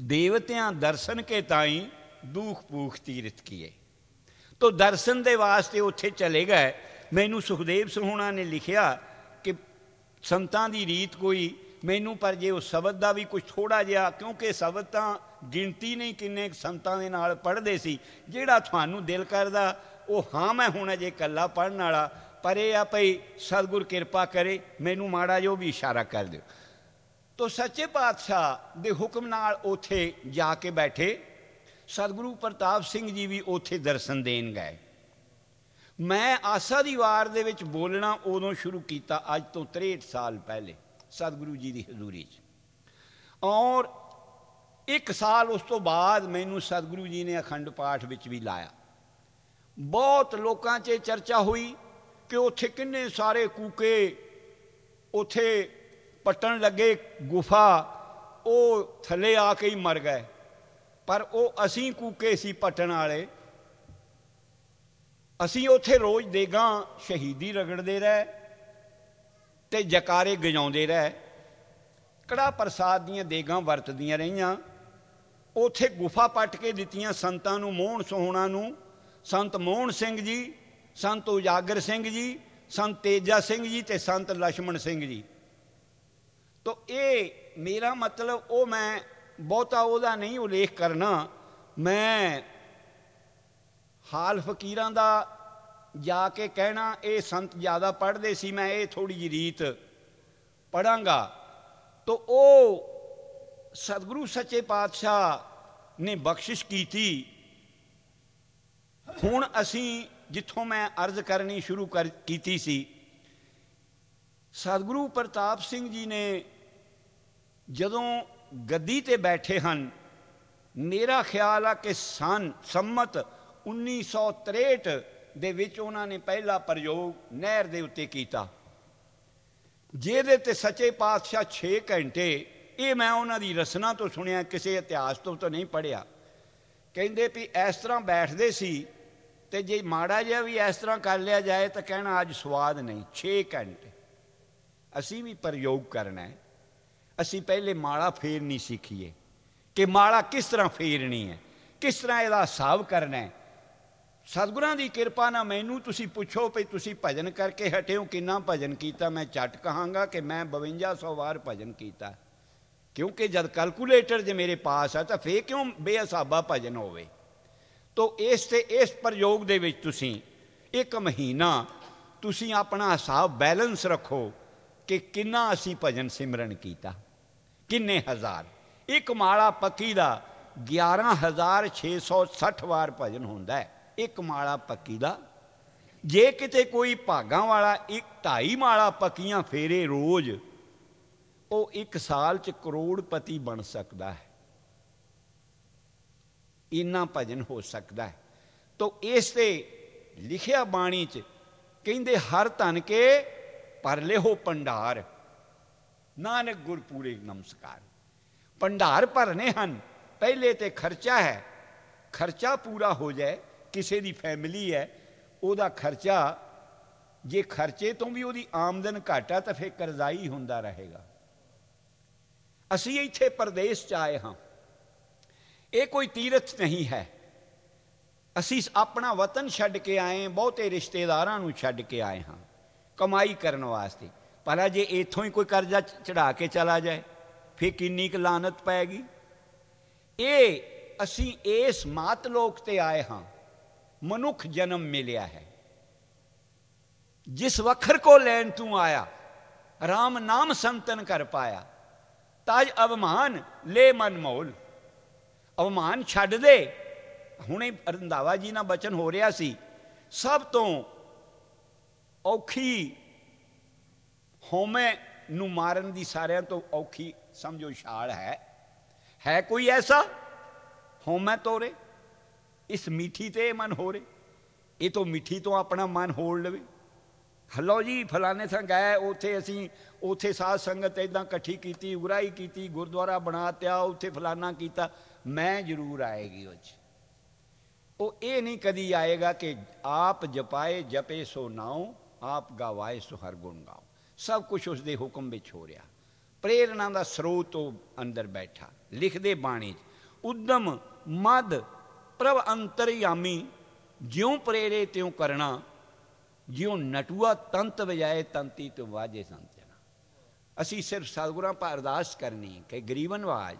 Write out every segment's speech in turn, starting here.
ਦੇਵਤਿਆਂ ਦਰਸ਼ਨ ਕੇ ਤਾਈ ਦੂਖ ਪੂਖ ਤੀਰਥ ਕੀਏ। ਤੋ ਦਰਸ਼ਨ ਦੇ ਵਾਸਤੇ ਉੱਥੇ ਚਲੇ ਗਏ। ਮੈਨੂੰ ਸੁਖਦੇਵ ਸੋਹਣਾ ਨੇ ਲਿਖਿਆ ਕਿ ਸੰਤਾਂ ਦੀ ਰੀਤ ਕੋਈ ਮੈਨੂੰ, ਪਰ ਜੇ ਉਹ ਸ਼ਬਦ ਦਾ ਵੀ ਕੁਝ ਥੋੜਾ ਜਿਹਾ, ਕਿਉਂਕਿ ਸ਼ਬਦ ਤਾਂ ਗਿਣਤੀ ਨਹੀਂ ਕਿੰਨੇ ਸੰਤਾਂ ਦੇ ਨਾਲ ਪੜ੍ਹਦੇ ਸੀ, ਜਿਹੜਾ ਤੁਹਾਨੂੰ ਦਿਲ ਕਰਦਾ, ਉਹ ਹਾਂ ਮੈਂ ਹੁਣ ਅਜੇ ਕੱਲਾ ਪੜਨ ਵਾਲਾ, ਪਰ ਇਹ ਆ ਭਈ ਸਤਿਗੁਰ ਕਿਰਪਾ ਕਰੇ, ਮੈਨੂੰ ਮਾੜਾ ਜੋ ਵੀ ਇਸ਼ਾਰਾ ਕਰ ਦਿਓ। ਤੋ ਸੱਚੇ ਪਾਤਸ਼ਾਹ ਦੇ ਹੁਕਮ ਨਾਲ ਉਥੇ ਜਾ ਕੇ ਬੈਠੇ। ਸਤਿਗੁਰੂ ਪ੍ਰਤਾਪ ਸਿੰਘ ਜੀ ਵੀ ਉਥੇ ਦਰਸ਼ਨ ਦੇਣ ਗਏ। ਮੈਂ ਆਸਾ ਦੀ ਵਾਰ ਦੇ ਵਿੱਚ ਬੋਲਣਾ ਉਦੋਂ ਸ਼ੁਰੂ ਕੀਤਾ ਅੱਜ ਤੋਂ 63 ਸਾਲ ਪਹਿਲੇ ਸਤਿਗੁਰੂ ਜੀ ਦੀ ਹਜ਼ੂਰੀ 'ਚ। ਔਰ ਇੱਕ ਸਾਲ ਉਸ ਤੋਂ ਬਾਅਦ ਮੈਨੂੰ ਸਤਿਗੁਰੂ ਜੀ ਨੇ ਅਖੰਡ ਪਾਠ ਵਿੱਚ ਵੀ ਲਾਇਆ। ਬਹੁਤ ਲੋਕਾਂ 'ਚ ਚਰਚਾ ਹੋਈ ਕਿ ਉੱਥੇ ਕਿੰਨੇ ਸਾਰੇ ਕੂਕੇ, ਉੱਥੇ ਪਟਣ ਲੱਗੇ ਗੁਫਾ, ਉਹ ਥੱਲੇ ਆ ਕੇ ਹੀ ਮਰ ਗਏ। ਪਰ ਉਹ ਅਸੀਂ ਕੂਕੇ ਸੀ ਪਟਣ ਵਾਲੇ। ਅਸੀਂ ਉੱਥੇ ਰੋਜ਼ ਦੇਗਾ ਸ਼ਹੀਦੀ ਰਗੜਦੇ ਰਹੇ ਤੇ ਜਕਾਰੇ ਗਜਾਉਂਦੇ ਰਹੇ। ਕੜਾ ਪ੍ਰਸਾਦ ਦੀਆਂ ਦੇਗਾ ਵਰਤਦੀਆਂ ਰਹੀਆਂ। ਉਥੇ ਗੁਫਾ ਪੱਟ ਕੇ ਦਿੱਤੀਆਂ ਸੰਤਾਂ ਨੂੰ ਮੋਹਣ ਸੋਹਣਾ ਨੂੰ, ਸੰਤ ਮੋਹਣ ਸਿੰਘ ਜੀ, ਸੰਤ ਉਜਾਗਰ ਸਿੰਘ ਜੀ, ਸੰਤ ਤੇਜਾ ਸਿੰਘ ਜੀ ਤੇ ਸੰਤ ਲక్ష్మణ ਸਿੰਘ ਜੀ। ਤੋ ਇਹ ਮੇਰਾ ਮਤਲਬ ਉਹ ਮੈਂ ਬਹੁਤਾ ਉਹਦਾ ਨਹੀਂ ਉਲੇਖ ਕਰਨਾ। ਮੈਂ ਹਾਲ ਫਕੀਰਾਂ ਦਾ ਜਾ ਕੇ ਕਹਿਣਾ, ਇਹ ਸੰਤ ਜ਼ਿਆਦਾ ਪੜ੍ਹਦੇ ਸੀ, ਮੈਂ ਇਹ ਥੋੜੀ ਜਿਹੀ ਰੀਤ ਪੜਾਂਗਾ ਤਾਂ ਉਹ ਸਤਿਗੁਰੂ ਸੱਚੇ ਪਾਤਸ਼ਾਹ ਨੇ ਬਖਸ਼ਿਸ਼ ਕੀਤੀ। ਹੁਣ ਅਸੀਂ ਜਿੱਥੋਂ ਮੈਂ ਅਰਜ਼ ਕਰਨੀ ਸ਼ੁਰੂ ਕਰ, ਕੀਤੀ ਸੀ ਸਤਿਗੁਰੂ ਪ੍ਰਤਾਪ ਸਿੰਘ ਜੀ ਨੇ ਜਦੋਂ ਗੱਦੀ ਤੇ ਬੈਠੇ ਹਨ, ਮੇਰਾ ਖਿਆਲ ਆ ਕਿ ਸਨ, ਸੰਮਤ 1963 ਦੇ ਵਿੱਚ ਉਹਨਾਂ ਨੇ ਪਹਿਲਾ ਪ੍ਰਯੋਗ ਨਹਿਰ ਦੇ ਉੱਤੇ ਕੀਤਾ। ਜਿਹਦੇ ਤੇ ਸੱਚੇ ਪਾਤਸ਼ਾਹ 6 ਘੰਟੇ, ਇਹ ਮੈਂ ਉਹਨਾਂ ਦੀ ਰਸਨਾ ਤੋਂ ਸੁਣਿਆ, ਕਿਸੇ ਇਤਿਹਾਸ ਤੋਂ ਤਾਂ ਨਹੀਂ ਪੜਿਆ ਕਹਿੰਦੇ ਵੀ ਇਸ ਤਰ੍ਹਾਂ ਬੈਠਦੇ ਸੀ ਤੇ ਜੇ ਮਾੜਾ ਜਿਹਾ ਵੀ ਇਸ ਤਰ੍ਹਾਂ ਕਰ ਲਿਆ ਜਾਏ ਤਾਂ ਕਹਿਣਾ ਅੱਜ ਸਵਾਦ ਨਹੀਂ 6 ਘੰਟੇ। ਅਸੀਂ ਵੀ ਪ੍ਰਯੋਗ ਕਰਨਾ ਹੈ। ਅਸੀਂ ਪਹਿਲੇ ਮਾਲਾ ਫੇਰ ਨਹੀਂ ਸਿੱਖੀਏ। ਕਿ ਮਾਲਾ ਕਿਸ ਤਰ੍ਹਾਂ ਫੇਰਨੀ ਹੈ, ਕਿਸ ਤਰ੍ਹਾਂ ਇਹਦਾ ਹਿਸਾਬ ਕਰਨਾ ਹੈ। ਸਤਿਗੁਰਾਂ ਦੀ ਕਿਰਪਾ ਨਾਲ ਮੈਨੂੰ ਤੁਸੀਂ ਪੁੱਛੋ ਭਈ ਤੁਸੀਂ ਭਜਨ ਕਰਕੇ ਹਟਿਓ ਕਿੰਨਾ ਭਜਨ ਕੀਤਾ? ਮੈਂ ਝਟ ਕਹਾਂਗਾ ਕਿ ਮੈਂ 5200 ਵਾਰ ਭਜਨ ਕੀਤਾ। ਕਿਉਂਕਿ ਜਦ ਕੈਲਕੂਲੇਟਰ ਜੇ ਮੇਰੇ ਪਾਸ ਆ, ਤਾਂ ਫੇਰ ਕਿਉਂ ਬੇਅਸਾਬਾ ਭਜਨ ਹੋਵੇ? ਤੋ ਇਸ ਤੇ ਇਸ ਪ੍ਰਯੋਗ ਦੇ ਵਿੱਚ ਤੁਸੀਂ ਇੱਕ ਮਹੀਨਾ ਤੁਸੀਂ ਆਪਣਾ ਹਿਸਾਬ ਬੈਲੈਂਸ ਰੱਖੋ। ਕਿ ਕਿੰਨਾ ਅਸੀਂ ਭਜਨ ਸਿਮਰਨ ਕੀਤਾ? ਕਿੰਨੇ ਹਜ਼ਾਰ? ਇੱਕ ਮਾਲਾ ਪੱਕੀ ਦਾ 11660 ਵਾਰ ਭਜਨ ਹੁੰਦਾ ਹੈ। ਇੱਕ ਮਾਲਾ ਪੱਕੀ ਦਾ। ਜੇ ਕਿਤੇ ਕੋਈ ਭਾਗਾਂ ਵਾਲਾ ਇੱਕ ਢਾਈ ਮਾਲਾ ਪੱਕੀਆਂ ਫੇਰੇ ਰੋਜ਼, ਉਹ ਇੱਕ ਸਾਲ ਚ ਕਰੋੜਪਤੀ ਬਣ ਸਕਦਾ ਹੈ। ਇੰਨਾ ਭਜਨ ਹੋ ਸਕਦਾ ਹੈ। ਤੋ ਇਸ ਤੇ ਲਿਖਿਆ ਬਾਣੀ ਚ ਕਹਿੰਦੇ ਹਰ ਧਨ ਕੇ ਭਰ ਲਿਓ ਭੰਡਾਰ। ਨਾਨਕ ਗੁਰਪੂਰੇ ਨਮਸਕਾਰ। ਭੰਡਾਰ ਭਰਨੇ ਹਨ, ਪਹਿਲੇ ਤੇ ਖਰਚਾ ਹੈ। ਖਰਚਾ ਪੂਰਾ ਹੋ ਜਾਏ, ਕਿਸੇ ਦੀ ਫੈਮਿਲੀ ਹੈ, ਉਹਦਾ ਖਰਚਾ, ਜੇ ਖਰਚੇ ਤੋਂ ਵੀ ਉਹਦੀ ਆਮਦਨ ਘਾਟਾ ਤਾਂ ਫੇਰ ਕਰਜ਼ਾਈ ਹੁੰਦਾ ਰਹੇਗਾ। ਅਸੀਂ ਇੱਥੇ ਪਰਦੇਸ ਚ ਆਏ ਹਾਂ। ਇਹ ਕੋਈ ਤੀਰਥ ਨਹੀਂ ਹੈ। ਅਸੀਂ ਆਪਣਾ ਵਤਨ ਛੱਡ ਕੇ ਆਏ, ਬਹੁਤੇ ਰਿਸ਼ਤੇਦਾਰਾਂ ਨੂੰ ਛੱਡ ਕੇ ਆਏ ਹਾਂ। ਕਮਾਈ ਕਰਨ ਵਾਸਤੇ। ਪਰ ਜੇ ਇਥੋਂ ਹੀ ਕੋਈ ਕਰਜ਼ਾ ਚੜਾ ਕੇ ਚਲਾ ਜਾਏ ਫੇ ਕਿੰਨੀ ਕੁ ਲਾਨਤ ਪੈਗੀ ਇਹ ਅਸੀਂ ਇਸ ਮਾਤ ਲੋਕ ਤੇ ਆਏ ਹਾਂ, ਮਨੁੱਖ ਜਨਮ ਮਿਲਿਆ ਹੈ। ਜਿਸ ਵਖਰ ਕੋ ਲੈਣ ਤੂੰ ਆਇਆ RAM ਨਾਮ ਸੰਤਨ ਕਰ ਪਾਇਆ, ਤਾਜ ਅਵਮਾਨ ਲੈ ਮਨ ਮੋਲ। ਅਵਮਾਨ ਛੱਡ ਦੇ। ਹੁਣੇ ਰੰਧਾਵਾ ਜੀ ਨਾਲ ਬਚਨ ਹੋ ਰਿਹਾ ਸੀ। ਸਭ ਤੋਂ ਔਖੀ ਹਉਮੈ ਨੂੰ ਮਾਰਨ ਦੀ ਸਾਰਿਆਂ ਤੋਂ ਔਖੀ, ਸਮਝੋ, ਛਾਲ ਹੈ। ਹੈ ਕੋਈ ਐਸਾ? ਹੋਮੈ ਤੋਰੇ, ਇਸ ਮਿੱਠੀ ਤੇ ਮਨ ਹੋ ਰੇ ਇਹ ਤੋਂ ਮਿੱਠੀ ਤੋਂ ਆਪਣਾ ਮਨ ਹੋੜ ਲਵੇ। ਹਲੋ ਜੀ, ਫਲਾਣੇ ਥਾਂ ਗਏ, ਉਥੇ ਅਸੀਂ, ਉਥੇ ਸਾਧ ਸੰਗਤ ਇਦਾਂ ਇਕੱਠੀ ਕੀਤੀ ਉਗਰਾਈ ਕੀਤੀ, ਗੁਰਦੁਆਰਾ ਬਣਾ ਤਿਆ, ਉਥੇ ਫਲਾਣਾ ਕੀਤਾ। ਮੈਂ ਜ਼ਰੂਰ ਆਏਗੀ ਉਹ ਚ। ਉਹ ਇਹ ਨਹੀਂ ਕਦੀ ਆਏਗਾ ਕਿ ਆਪ ਜਪਾਏ, ਜਪੇ ਸੋ ਨਾਉ ਆਪ ਗਾਵਾਏ ਸੋ ਹਰ ਗੁਣ ਗਾਓ। ਸਭ ਕੁਝ ਉਸ ਦੇ ਹੁਕਮ ਵਿੱਚ ਹੋ ਰਿਹਾ। ਪ੍ਰੇਰਣਾ ਦਾ ਸਰੋਤ ਉਹ ਅੰਦਰ ਬੈਠਾ। ਲਿਖਦੇ ਬਾਣੀ 'ਚ, ਉਦਮ ਮਦ ਪ੍ਰਭ ਅੰਤਰਯਾਮੀ, ਜਿਉ ਪ੍ਰੇਰੇ ਤਿਉ ਕਰਨਾ ਜਿਉ ਨਟੂਆ ਤੰਤ ਵਜਾਏ ਤੰਤੀ ਤੇ ਵਾਜੇ ਸੰਤਨਾ ਅਸੀਂ ਸਿਰਫ ਸਤਿਗੁਰਾਂ ਪਰ ਅਰਦਾਸ ਕਰਨੀ ਕਿ ਗਰੀਬਨ ਵਾਜ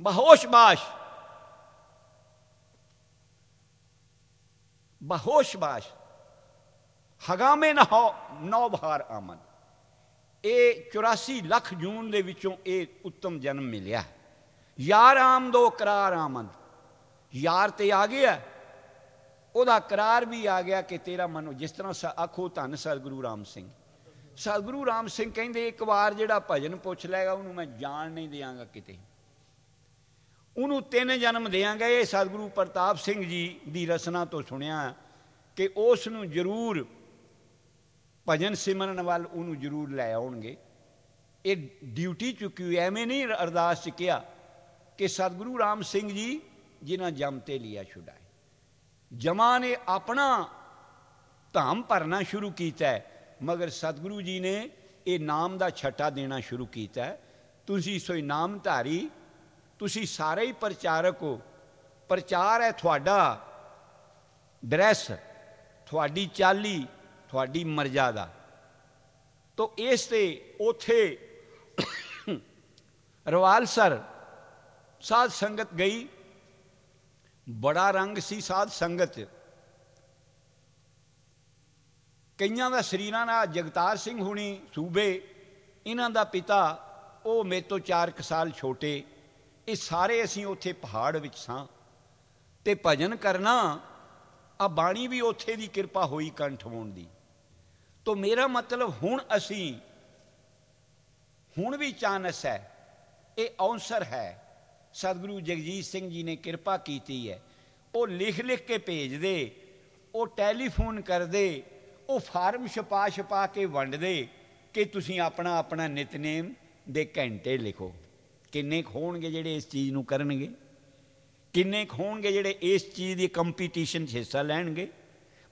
ਬਹੋਸ਼ ਬਾਸ਼ ਬਹੋਸ਼ ਬਾਸ਼ ਹਗਾਮੇ ਨਾ ਹੋ ਨੌ ਬਹਾਰ ਆਮਦ। ਇਹ 84 ਲੱਖ ਜੂਨ ਦੇ ਵਿੱਚੋਂ ਇਹ ਉੱਤਮ ਜਨਮ ਮਿਲਿਆ। ਯਾਰ ਆਮਦੋ ਕਰਾਰ ਆਮਦ। ਯਾਰ ਤੇ ਆ ਗਿਆ। ਉਹਦਾ ਕਰਾਰ ਵੀ ਆ ਗਿਆ ਕਿ ਤੇਰਾ ਮਨ, ਜਿਸ ਤਰ੍ਹਾਂ ਆਖੋ ਧੰਨ ਸਤਿਗੁਰੂ ਰਾਮ ਸਿੰਘ। ਸਤਿਗੁਰੂ ਰਾਮ ਸਿੰਘ ਕਹਿੰਦੇ, ਇੱਕ ਵਾਰ ਜਿਹੜਾ ਭਜਨ ਪੁੱਛ ਲੈਗਾ ਉਹਨੂੰ ਮੈਂ ਜਾਣ ਨਹੀਂ ਦਿਆਂਗਾ ਕਿਤੇ। ਉਹਨੂੰ ਤਿੰਨ ਜਨਮ ਦੇਾਂਗਾ ਇਹ ਸਤਿਗੁਰੂ ਪ੍ਰਤਾਪ ਸਿੰਘ ਜੀ ਦੀ ਰਚਨਾ ਤੋਂ ਸੁਣਿਆ ਕਿ ਉਸ ਨੂੰ ਜ਼ਰੂਰ ਭਜਨ ਸਿਮਰਨ ਵੱਲ ਉਹਨੂੰ ਜ਼ਰੂਰ ਲੈ ਆਉਣਗੇ। ਇਹ ਡਿਊਟੀ ਚੁੱਕੀ ਐਵੇਂ ਨਹੀਂ ਅਰਦਾਸ ਚ ਕਿਹਾ ਕਿ ਸਤਿਗੁਰੂ ਰਾਮ ਸਿੰਘ ਜੀ ਜਿਨ੍ਹਾਂ ਜਮ ਤੇ ਲਿਆ ਛੁਡਾਏ ਜਮਾ ਨੇ ਆਪਣਾ ਧਾਮ ਭਰਨਾ ਸ਼ੁਰੂ ਕੀਤਾ ਮਗਰ ਸਤਿਗੁਰੂ ਜੀ ਨੇ ਇਹ ਨਾਮ ਦਾ ਛੱਟਾ ਦੇਣਾ ਸ਼ੁਰੂ ਕੀਤਾ ਤੁਸੀਂ ਸੋਈ ਨਾਮ ਧਾਰੀ ਤੁਸੀਂ ਸਾਰੇ ਹੀ ਪ੍ਰਚਾਰਕ ਹੋ। ਪ੍ਰਚਾਰ ਹੈ ਤੁਹਾਡਾ, ਡਰੈਸ, ਤੁਹਾਡੀ ਚਾਲੀ ਤੁਹਾਡੀ ਮਰਜ਼ਾਦਾ ਤੋ ਇਸ ਤੇ ਉਥੇ ਰਵਾਲਸਰ ਸਾਧ ਸੰਗਤ ਗਈ। ਬੜਾ ਰੰਗ ਸੀ ਸਾਧ ਸੰਗਤ। ਕਈਆਂ ਦਾ ਸਰੀਰਾਂ ਨਾਲ ਜਗਤਾਰ ਸਿੰਘ ਹੁਣੀ ਸੂਬੇ, ਇਹਨਾਂ ਦਾ ਪਿਤਾ, ਉਹ ਮੇਰੇ ਤੋਂ 4 ਸਾਲ ਛੋਟੇ। ਇਹ ਸਾਰੇ ਅਸੀਂ ਉੱਥੇ ਪਹਾੜ ਵਿੱਚ ਸਾਂ। ਤੇ ਭਜਨ ਕਰਨਾ, ਆ ਬਾਣੀ ਵੀ ਉੱਥੇ ਦੀ ਕਿਰਪਾ ਹੋਈ ਕੰਠ ਹੋਣ ਦੀ। ਤੋ ਮੇਰਾ ਮਤਲਬ ਹੁਣ ਅਸੀਂ, ਹੁਣ ਵੀ ਚਾਨਸ ਹੈ, ਇਹ ਅਵਸਰ ਹੈ। ਸਤਿਗੁਰੂ ਜਗਜੀਤ ਸਿੰਘ ਜੀ ਨੇ ਕਿਰਪਾ ਕੀਤੀ ਹੈ। ਉਹ ਲਿਖ ਲਿਖ ਕੇ ਭੇਜਦੇ, ਉਹ ਟੈਲੀਫੋਨ ਕਰਦੇ, ਉਹ ਫਾਰਮ ਛਪਾ ਛਪਾ ਕੇ ਵੰਡਦੇ ਕਿ ਤੁਸੀਂ ਆਪਣਾ ਆਪਣਾ ਨਿਤਨੇਮ ਦੇ ਘੰਟੇ ਲਿਖੋ। ਕਿੰਨੇ ਹੋਣਗੇ ਜਿਹੜੇ ਇਸ ਚੀਜ਼ ਨੂੰ ਕਰਨਗੇ? ਕਿੰਨੇ ਹੋਣਗੇ ਜਿਹੜੇ ਇਸ ਚੀਜ਼ ਦੀ ਕੰਪੀਟੀਸ਼ਨ 'ਚ ਹਿੱਸਾ ਲੈਣਗੇ?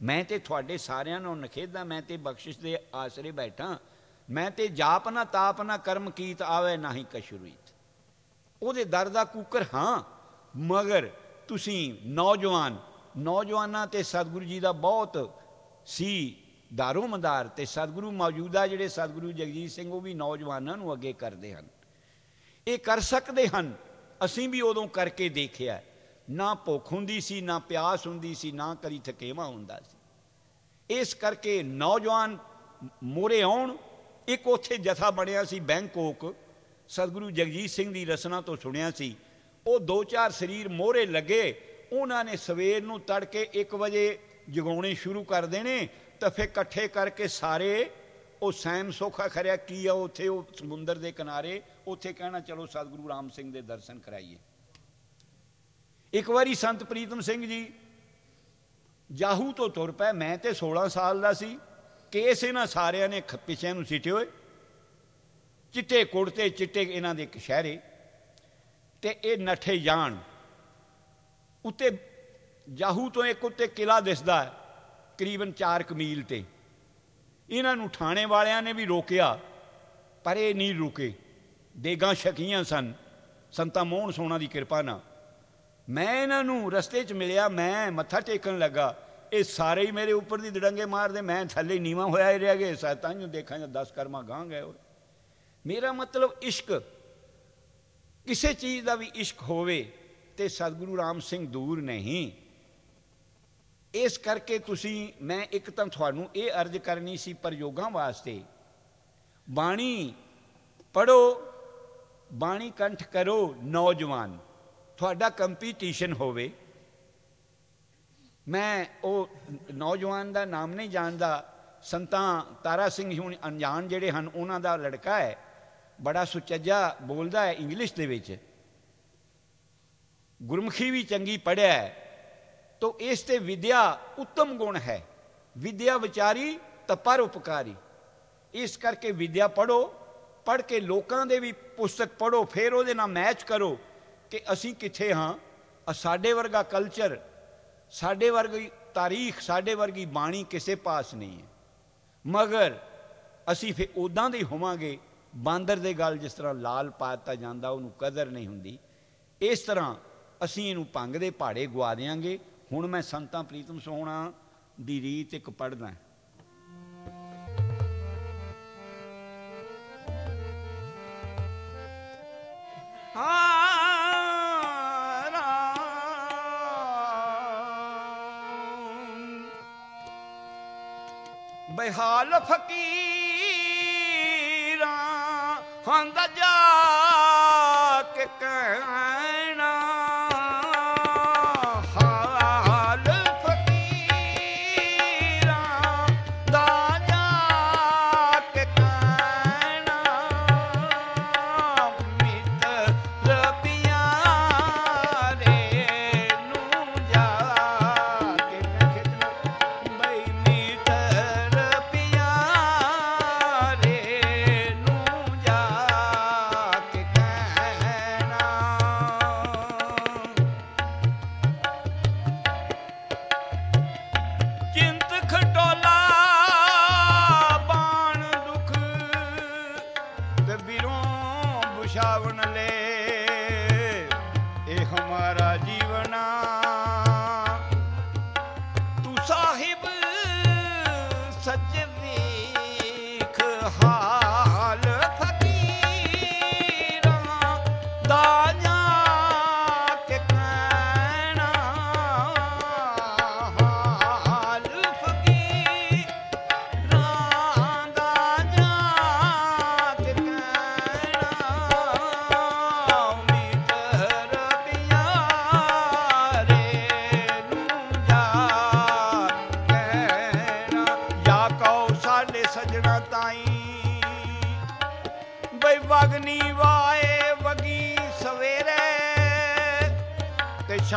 ਮੈਂ ਤੇ ਤੁਹਾਡੇ ਸਾਰਿਆਂ ਨੂੰ ਨਖੇਦਾ ਮੈਂ ਤੇ ਬਖਸ਼ਿਸ਼ ਦੇ ਆਸਰੇ ਬੈਠਾ। ਮੈਂ ਤੇ ਜਾਪ ਨਾ ਤਾਪ ਨਾ ਕਰਮ ਕੀਤ ਆਵੇ ਨਾ ਹੀ ਕਸ਼ੁਰੀਤ ਉਹਦੇ ਦਰ ਦਾ ਕੂਕਰ ਹਾਂ, ਮਗਰ ਤੁਸੀਂ ਨੌਜਵਾਨ, ਨੌਜਵਾਨਾਂ ਤੇ ਸਤਿਗੁਰੂ ਜੀ ਦਾ ਬਹੁਤ ਸੀ ਦਾਰੋ ਮਦਾਰ ਤੇ ਸਤਿਗੁਰੂ ਮੌਜੂਦਾ ਜਿਹੜੇ ਸਤਿਗੁਰੂ ਜਗਜੀਤ ਸਿੰਘ, ਉਹ ਵੀ ਨੌਜਵਾਨਾਂ ਨੂੰ ਅੱਗੇ ਕਰਦੇ ਹਨ। ਇਹ ਕਰ ਸਕਦੇ ਹਨ, ਅਸੀਂ ਵੀ ਉਦੋਂ ਕਰਕੇ ਦੇਖਿਆ। ਨਾ ਭੁੱਖ ਹੁੰਦੀ ਸੀ, ਨਾ ਪਿਆਸ ਹੁੰਦੀ ਸੀ, ਨਾ ਕਦੀ ਥਕੇਵਾ ਹੁੰਦਾ ਸੀ। ਇਸ ਕਰਕੇ ਨੌਜਵਾਨ ਮੋਰੇ ਆਉਣ। ਇੱਕ ਉੱਥੇ ਜਥਾ ਬਣਿਆ ਸੀ ਬੈਂਕੋਕ। ਸਤਿਗੁਰੂ ਜਗਜੀਤ ਸਿੰਘ ਦੀ ਰਸਨਾ ਤੋਂ ਸੁਣਿਆ ਸੀ। ਉਹ ਦੋ ਚਾਰ ਸਰੀਰ ਮੋਹਰੇ ਲੱਗੇ। ਉਹਨਾਂ ਨੇ ਸਵੇਰ ਨੂੰ ਤੜਕੇ 1 ਵਜੇ ਜਗਾਉਣੇ ਸ਼ੁਰੂ ਕਰ ਦੇਣੇ ਤਾਂ ਫੇ ਇਕੱਠੇ ਕਰਕੇ ਸਾਰੇ ਉਹ ਸੈਮ ਸੋਖਾ ਖਰਿਆ ਕੀ ਆ ਉੱਥੇ ਉਹ ਸਮੁੰਦਰ ਦੇ ਕਿਨਾਰੇ? ਉੱਥੇ ਕਹਿਣਾ, ਚਲੋ ਸਤਿਗੁਰੂ ਰਾਮ ਸਿੰਘ ਦੇ ਦਰਸ਼ਨ ਕਰਾਈਏ। ਇੱਕ ਵਾਰੀ ਸੰਤ ਪ੍ਰੀਤਮ ਸਿੰਘ ਜੀ ਜਾਹੂ ਤੋਂ ਤੁਰ ਪਏ ਮੈਂ ਤੇ 16 ਸਾਲ ਦਾ ਸੀ। ਕੇਸ ਇਹਨਾਂ ਸਾਰਿਆਂ ਨੇ ਪਿੱਛੇ ਨੂੰ ਸਿੱਟੇ ਹੋਏ। ਚਿੱਟੇ ਕੁੜਤੇ, ਚਿੱਟੇ ਇਹਨਾਂ ਦੇ ਕਸ਼ਹਿਰੇ। ਤੇ ਇਹ ਨੱਠੇ ਜਾਣ ਉੱਤੇ ਜਾਹੂ ਤੋਂ ਇੱਕ ਉੱਤੇ ਕਿਲਾ ਦਿਸਦਾ ਹੈ, ਕਰੀਬਨ 4 ਕਮੀਲ ਤੇ। ਇਹਨਾਂ ਨੂੰ ਥਾਣੇ ਵਾਲਿਆਂ ਨੇ ਵੀ ਰੋਕਿਆ, ਪਰ ਇਹ ਨਹੀਂ ਰੁਕੇ। ਦੇਗਾ ਸ਼ਕੀਆਂ ਸਨ। ਸੰਤਾ ਮੋਹਨ ਸੋਨਾ ਦੀ ਕਿਰਪਾ ਨਾਲ। ਮੈਂ ਇਹਨਾਂ ਨੂੰ ਰਸਤੇ 'ਚ ਮਿਲਿਆ, ਮੈਂ ਮੱਥਾ ਟੇਕਣ ਲੱਗਾ। ਇਹ ਸਾਰੇ ਹੀ ਮੇਰੇ ਉੱਪਰ ਦੀ ਦੜੰਗੇ ਮਾਰਦੇ, ਮੈਂ ਥੱਲੇ ਨੀਵਾ ਹੋਇਆ ਹੀ ਰਹਿ ਗਏ ਸਤਾਂ ਨੂੰ ਦੇਖਾਂ ਜਾਂ 10 ਕਰਮਾ ਗਾਂ ਗਏ ਮੇਰਾ ਮਤਲਬ ਇਸ਼ਕ, ਕਿਸੇ ਚੀਜ਼ ਦਾ ਵੀ ਇਸ਼ਕ ਹੋਵੇ ਤੇ ਸਤਿਗੁਰੂ ਰਾਮ ਸਿੰਘ ਦੂਰ ਨਹੀਂ। ਇਸ ਕਰਕੇ ਤੁਸੀਂ, ਮੈਂ ਇੱਕ ਤਾਂ ਤੁਹਾਨੂੰ ਇਹ ਅਰਜ਼ ਕਰਨੀ ਸੀ ਪ੍ਰਯੋਗਾਂ ਵਾਸਤੇ। ਬਾਣੀ ਪੜੋ ਬਾਣੀ ਕੰਠ ਕਰੋ ਨੌਜਵਾਨ। ਤੁਹਾਡਾ ਕੰਪੀਟੀਸ਼ਨ ਹੋਵੇ, ਮੈਂ ਉਹ ਨੌਜਵਾਨ ਦਾ ਨਾਮ ਨਹੀਂ ਜਾਣਦਾ, ਸੰਤਾਂ ਤਾਰਾ ਸਿੰਘ ਹੁਣ ਅਣਜਾਣ ਜਿਹੜੇ ਹਨ, ਉਹਨਾਂ ਦਾ ਲੜਕਾ ਹੈ, ਬੜਾ ਸੁਚੱਜਾ ਬੋਲਦਾ ਹੈ ਇੰਗਲਿਸ਼ ਦੇ ਵਿੱਚ। ਗੁਰਮੁਖੀ ਵੀ ਚੰਗੀ ਪੜਿਆ ਹੈ, ਤੋ ਇਸ ਤੇ ਵਿਦਿਆ ਉੱਤਮ ਗੁਣ ਹੈ। ਵਿਦਿਆ ਵਿਚਾਰੀ, ਤਾਂ ਪਰ ਉਪਕਾਰੀ। ਇਸ ਕਰਕੇ ਵਿਦਿਆ ਪੜੋ ਪੜ ਕੇ ਲੋਕਾਂ ਦੇ ਵੀ ਪੁਸਤਕ ਪੜੋ ਫਿਰ ਉਹਦੇ ਨਾਲ ਮੈਚ ਕਰੋ। ਕਿ ਅਸੀਂ ਕਿੱਥੇ ਹਾਂ? ਸਾਡੇ ਵਰਗਾ ਕਲਚਰ ਸਾਡੇ ਵਰਗੀ ਤਾਰੀਖ, ਸਾਡੇ ਵਰਗੀ ਬਾਣੀ ਕਿਸੇ ਪਾਸ ਨਹੀਂ ਹੈ। ਮਗਰ ਅਸੀਂ ਫੇ ਉਦਾਂ ਦੇ ਹੋਵਾਂਗੇ, ਬਾਂਦਰ ਦੇ ਗੱਲ ਜਿਸ ਤਰ੍ਹਾਂ ਲਾਲ ਪਾਤਾ ਜਾਂਦਾ, ਉਹਨੂੰ ਕਦਰ ਨਹੀਂ ਹੁੰਦੀ। ਇਸ ਤਰ੍ਹਾਂ ਅਸੀਂ ਇਹਨੂੰ ਭੰਗ ਦੇ ਪਹਾੜੇ ਗਵਾ ਦੇਾਂਗੇ ਹੁਣ ਮੈਂ ਸੰਤਾਂ ਪ੍ਰੀਤਮ ਸੋਹਣਾ ਦੀ ਰੀਤ ਇੱਕ ਪੜਦਾ ਬਹਾਲ ਫਕੀਰਾਂ ਹੰਦ ਜਾ ਕੇ ਕਹਿ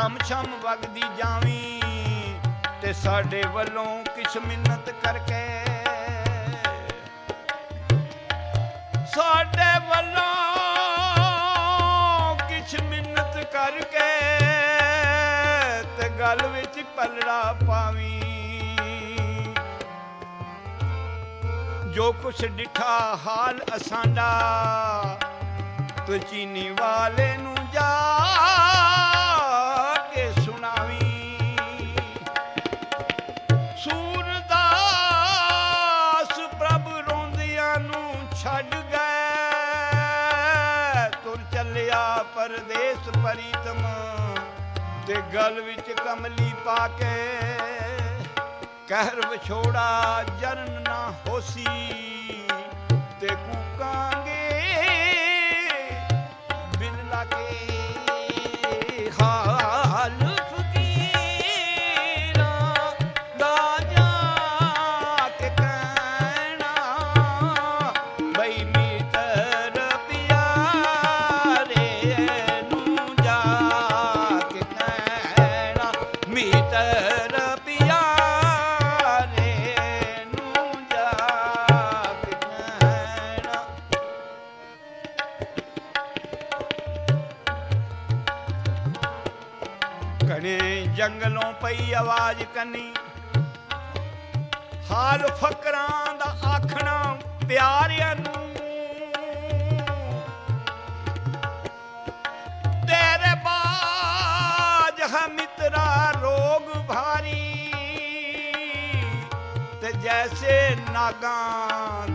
ਛਮ ਛਮ ਵਗਦੀ ਜਾਵੀਂ ਤੇ ਸਾਡੇ ਵੱਲੋਂ ਕਿਛ ਮਿੰਨਤ ਕਰਕੇ। ਸਾਡੇ ਵੱਲੋਂ ਕਿਛ ਮਿੰਨਤ ਕਰਕੇ ਤੇ ਗੱਲ ਵਿੱਚ ਪਲੜਾ ਪਾਵੀਂ। ਜੋ ਕੁਛ ਡਿਠਾ ਹਾਲ ਅਸਾਂਡਾ, ਤੂੰ ਚੀਨੀ ਵਾਲੇ ਨੂੰ ਜਾ ਤੇ ਗਲ ਵਿੱਚ ਕਮਲੀ ਪਾ ਕੇ ਕਹਿਰ ਵਿਛੋੜਾ ਜਰਨ ਨਾ ਹੋਸੀ। ਜੈਸੇ ਨਾਗਾਂ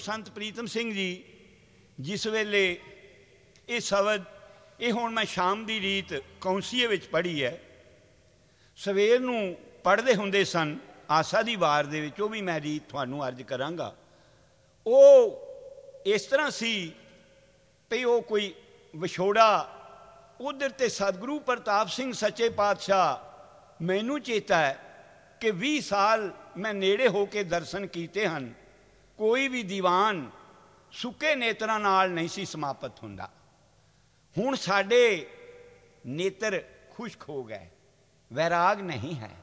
ਸੰਤ ਪ੍ਰੀਤਮ ਸਿੰਘ ਜੀ, ਜਿਸ ਵੇਲੇ ਇਹ ਸ਼ਬਦ, ਇਹ ਹੁਣ ਮੈਂ ਸ਼ਾਮ ਦੀ ਰੀਤ ਕੌਂਸੀਏ ਵਿੱਚ ਪੜ੍ਹੀ ਹੈ, ਸਵੇਰ ਨੂੰ ਪੜ੍ਹਦੇ ਹੁੰਦੇ ਸਨ, ਆਸਾ ਦੀ ਵਾਰ ਦੇ ਵਿੱਚ ਉਹ ਵੀ ਮੈਂ ਰੀਤ ਤੁਹਾਨੂੰ ਅਰਜ ਕਰਾਂਗਾ। ਉਹ ਇਸ ਤਰ੍ਹਾਂ ਸੀ ਵੀ ਉਹ ਕੋਈ ਵਿਛੋੜਾ ਉਧਰ ਤੇ ਸਤਿਗੁਰੂ ਪ੍ਰਤਾਪ ਸਿੰਘ ਸੱਚੇ ਪਾਤਸ਼ਾਹ ਮੈਨੂੰ ਚੇਤਾ ਹੈ ਕਿ 20 ਸਾਲ ਮੈਂ ਨੇੜੇ ਹੋ ਕੇ ਦਰਸ਼ਨ ਕੀਤੇ ਹਨ। ਕੋਈ ਵੀ ਦੀਵਾਨ ਸੁੱਕੇ ਨੇਤਰਾਂ ਨਾਲ ਨਹੀਂ ਸੀ ਸਮਾਪਤ ਹੁੰਦਾ। ਹੁਣ ਸਾਡੇ ਨੇਤਰ ਖੁਸ਼ਕ ਹੋ ਗਏ। ਵੈਰਾਗ ਨਹੀਂ ਹੈ।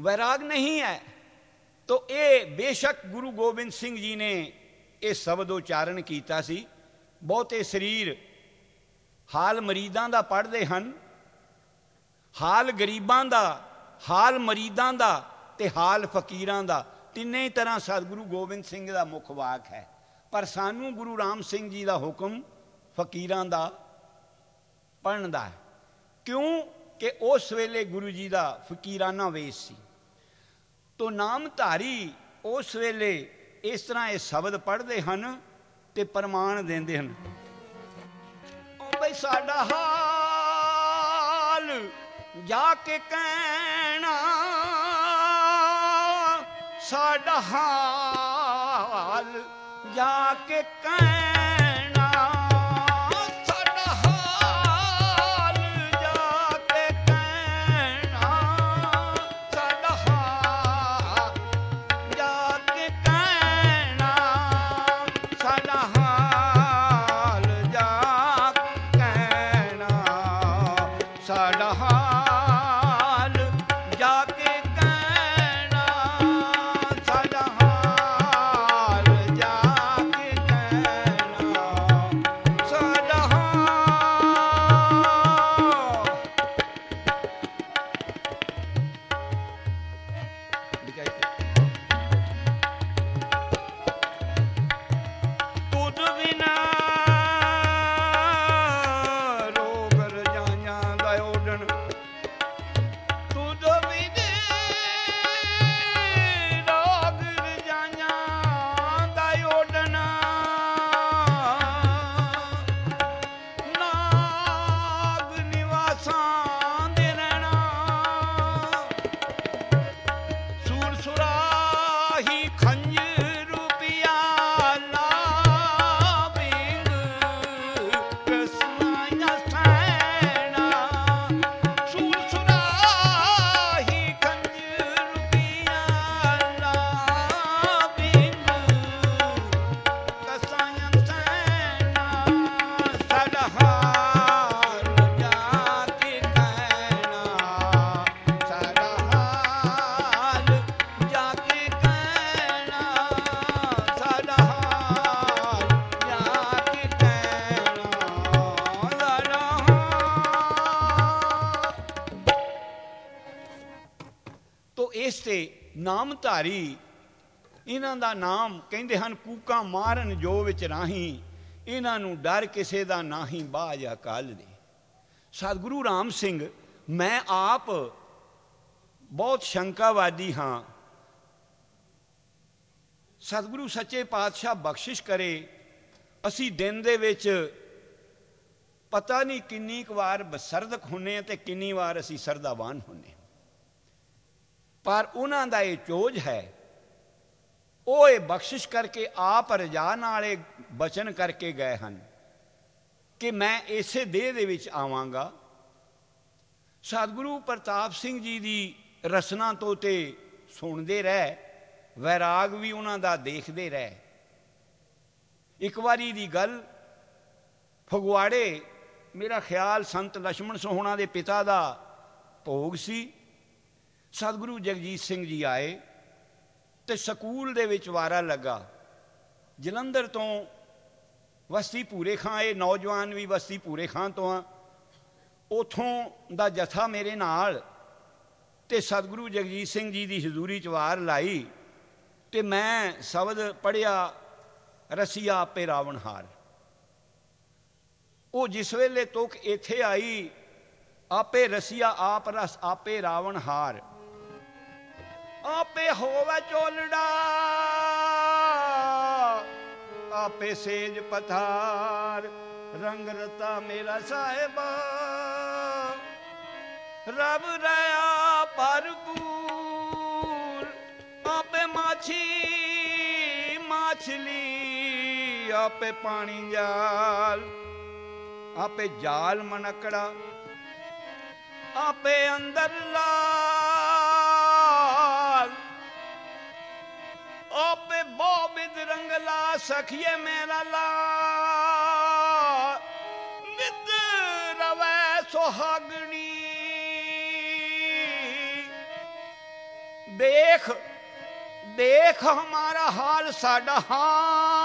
ਵੈਰਾਗ ਨਹੀਂ ਹੈ। ਤੋ ਇਹ ਬੇਸ਼ੱਕ ਗੁਰੂ ਗੋਬਿੰਦ ਸਿੰਘ ਜੀ ਨੇ ਇਹ ਸ਼ਬਦ ਉਚਾਰਨ ਕੀਤਾ ਸੀ। ਬਹੁਤੇ ਸਰੀਰ ਹਾਲ ਮਰੀਦਾਂ ਦਾ ਪੜ੍ਹਦੇ ਹਨ। ਹਾਲ ਗਰੀਬਾਂ ਦਾ, ਹਾਲ ਮਰੀਦਾਂ ਦਾ ਤੇ ਹਾਲ ਫਕੀਰਾਂ ਦਾ। ਤਿੰਨੇ ਹੀ ਤਰ੍ਹਾਂ ਸਤਿਗੁਰੂ ਗੋਬਿੰਦ ਸਿੰਘ ਦਾ ਮੁੱਖ ਵਾਕ ਹੈ। ਪਰ ਸਾਨੂੰ ਗੁਰੂ ਰਾਮ ਸਿੰਘ ਜੀ ਦਾ ਹੁਕਮ ਫਕੀਰਾਂ ਦਾ ਪੜਨ ਦਾ ਕਿਉਂ ਕਿ ਉਸ ਵੇਲੇ ਗੁਰੂ ਜੀ ਦਾ ਫਕੀਰਾਨਾ ਵੇਸ਼ ਸੀ। ਤੋ ਨਾਮਧਾਰੀ ਉਸ ਵੇਲੇ ਇਸ ਤਰ੍ਹਾਂ ਇਹ ਸ਼ਬਦ ਪੜ੍ਹਦੇ ਹਨ ਤੇ ਪ੍ਰਮਾਣ ਦਿੰਦੇ ਹਨ। ਉਹ ਬਈ ਸਾਡਾ ਹਾਲ ਜਾ ਕੇ ਕਹਿਣਾ ਸਾਡਾ ਹਾਲ ਜਾ ਕੇ ਕਹਿਣਾ। ਸਾਡਾ ਹਾਲ ਜਾ ਕੇ ਕਹਿਣਾ। ਸਾਡਾ ਹਾਲ ਜਾ ਕੇ ਕਹਿਣਾ। ਸਾਡਾ ਹਾਲ ਜਾ ਕੇ ਕਹਿਣਾ। ਸਾਡਾ ਹਾਲ ਨਾਮਧਾਰੀ, ਇਹਨਾਂ ਦਾ ਨਾਮ ਕਹਿੰਦੇ ਹਨ, ਕੂਕਾਂ ਮਾਰਨ ਜੋ ਵਿੱਚ ਰਾਹੀਂ, ਇਹਨਾਂ ਨੂੰ ਡਰ ਕਿਸੇ ਦਾ ਨਾਹੀਂ ਬਾਜ ਅਕਾਲ ਦੇ। ਸਤਿਗੁਰੂ ਰਾਮ ਸਿੰਘ, ਮੈਂ ਆਪ ਬਹੁਤ ਸ਼ੰਕਾਵਾਦੀ ਹਾਂ। ਸਤਿਗੁਰੂ ਸੱਚੇ ਪਾਤਸ਼ਾਹ ਬਖਸ਼ਿਸ਼ ਕਰੇ, ਅਸੀਂ ਦਿਨ ਦੇ ਵਿੱਚ ਪਤਾ ਨਹੀਂ ਕਿੰਨੀ ਕੁ ਵਾਰ ਬਸਰਦਕ ਹੁੰਨੇ ਆ ਤੇ ਕਿੰਨੀ ਵਾਰ ਅਸੀਂ ਸਰਦਾਵਾਨ ਹੁੰਨੇ ਪਰ ਉਹਨਾਂ ਦਾ ਇਹ ਚੋਜ ਹੈ, ਉਹ ਇਹ ਬਖਸ਼ਿਸ਼ ਕਰਕੇ ਆਪ ਰਜਾ ਨਾਲ ਇਹ ਬਚਨ ਕਰਕੇ ਗਏ ਹਨ ਕਿ ਮੈਂ ਇਸੇ ਦੇਹ ਦੇ ਵਿੱਚ ਆਵਾਂਗਾ। ਸਤਿਗੁਰੂ ਪ੍ਰਤਾਪ ਸਿੰਘ ਜੀ ਦੀ ਰਸਨਾ ਤੋਂ ਤੇ ਸੁਣਦੇ ਰਹਿ, ਵੈਰਾਗ ਵੀ ਉਹਨਾਂ ਦਾ ਦੇਖਦੇ ਰਹਿ। ਇੱਕ ਵਾਰੀ ਦੀ ਗੱਲ, ਫਗਵਾੜੇ, ਮੇਰਾ ਖਿਆਲ ਸੰਤ ਲక్ష్మణ ਸੋਹਣਾ ਦੇ ਪਿਤਾ ਦਾ ਭੋਗ ਸੀ। ਸਤਿਗੁਰੂ ਜਗਜੀਤ ਸਿੰਘ ਜੀ ਆਏ ਤੇ ਸਕੂਲ ਦੇ ਵਿੱਚ ਵਾਰਾ ਲੱਗਾ। ਜਲੰਧਰ ਤੋਂ ਵਸਤੀ ਪੂਰੇ ਖਾਂ, ਇਹ ਨੌਜਵਾਨ ਵੀ ਵਸਤੀ ਪੂਰੇ ਖਾਂ ਤੋਂ ਆ। ਉਥੋਂ ਦਾ ਜਥਾ ਮੇਰੇ ਨਾਲ ਤੇ ਸਤਿਗੁਰੂ ਜਗਜੀਤ ਸਿੰਘ ਜੀ ਦੀ ਹਜ਼ੂਰੀ ਚ ਵਾਰ ਲਾਈ ਤੇ ਮੈਂ ਸ਼ਬਦ ਪੜਿਆ ਰਸੀਆ ਆਪੇ ਰਾਵਣ ਹਾਰ। ਉਹ ਜਿਸ ਵੇਲੇ ਤੁਕ ਇੱਥੇ ਆਈ, ਆਪੇ ਰਸੀਆ ਆਪ ਰਸ, ਆਪੇ ਰਾਵਣ ਹਾਰ। ਆਪੇ ਹੋਵੇ ਚੋਲੜਾ। ਆਪੇ ਸੇਜ ਪਥਾਰ, ਰੰਗ ਰਤਾ ਮੇਰਾ ਸਾਹਿਬਾ। ਰਬ ਰਿਆ ਭਰਪੂਰ, ਆਪੇ ਮਾਛੀ, ਮਾਛਲੀ, ਆਪੇ ਪਾਣੀ ਜਾਲ। ਆਪੇ ਜਾਲ ਮਨਕੜਾ, ਆਪੇ ਅੰਦਰ ਲਾ ਆਪੇ ਬੋਬਿਦ ਰੰਗਲਾ ਸਖੀਏ ਮੇਰਾ ਲਾ। ਨਿਤ ਰਵੈ ਸੁਹਾਗਣੀ। ਦੇਖ ਦੇਖ ਹਮਾਰਾ ਹਾਲ ਸਾਡਾ ਹਾਲ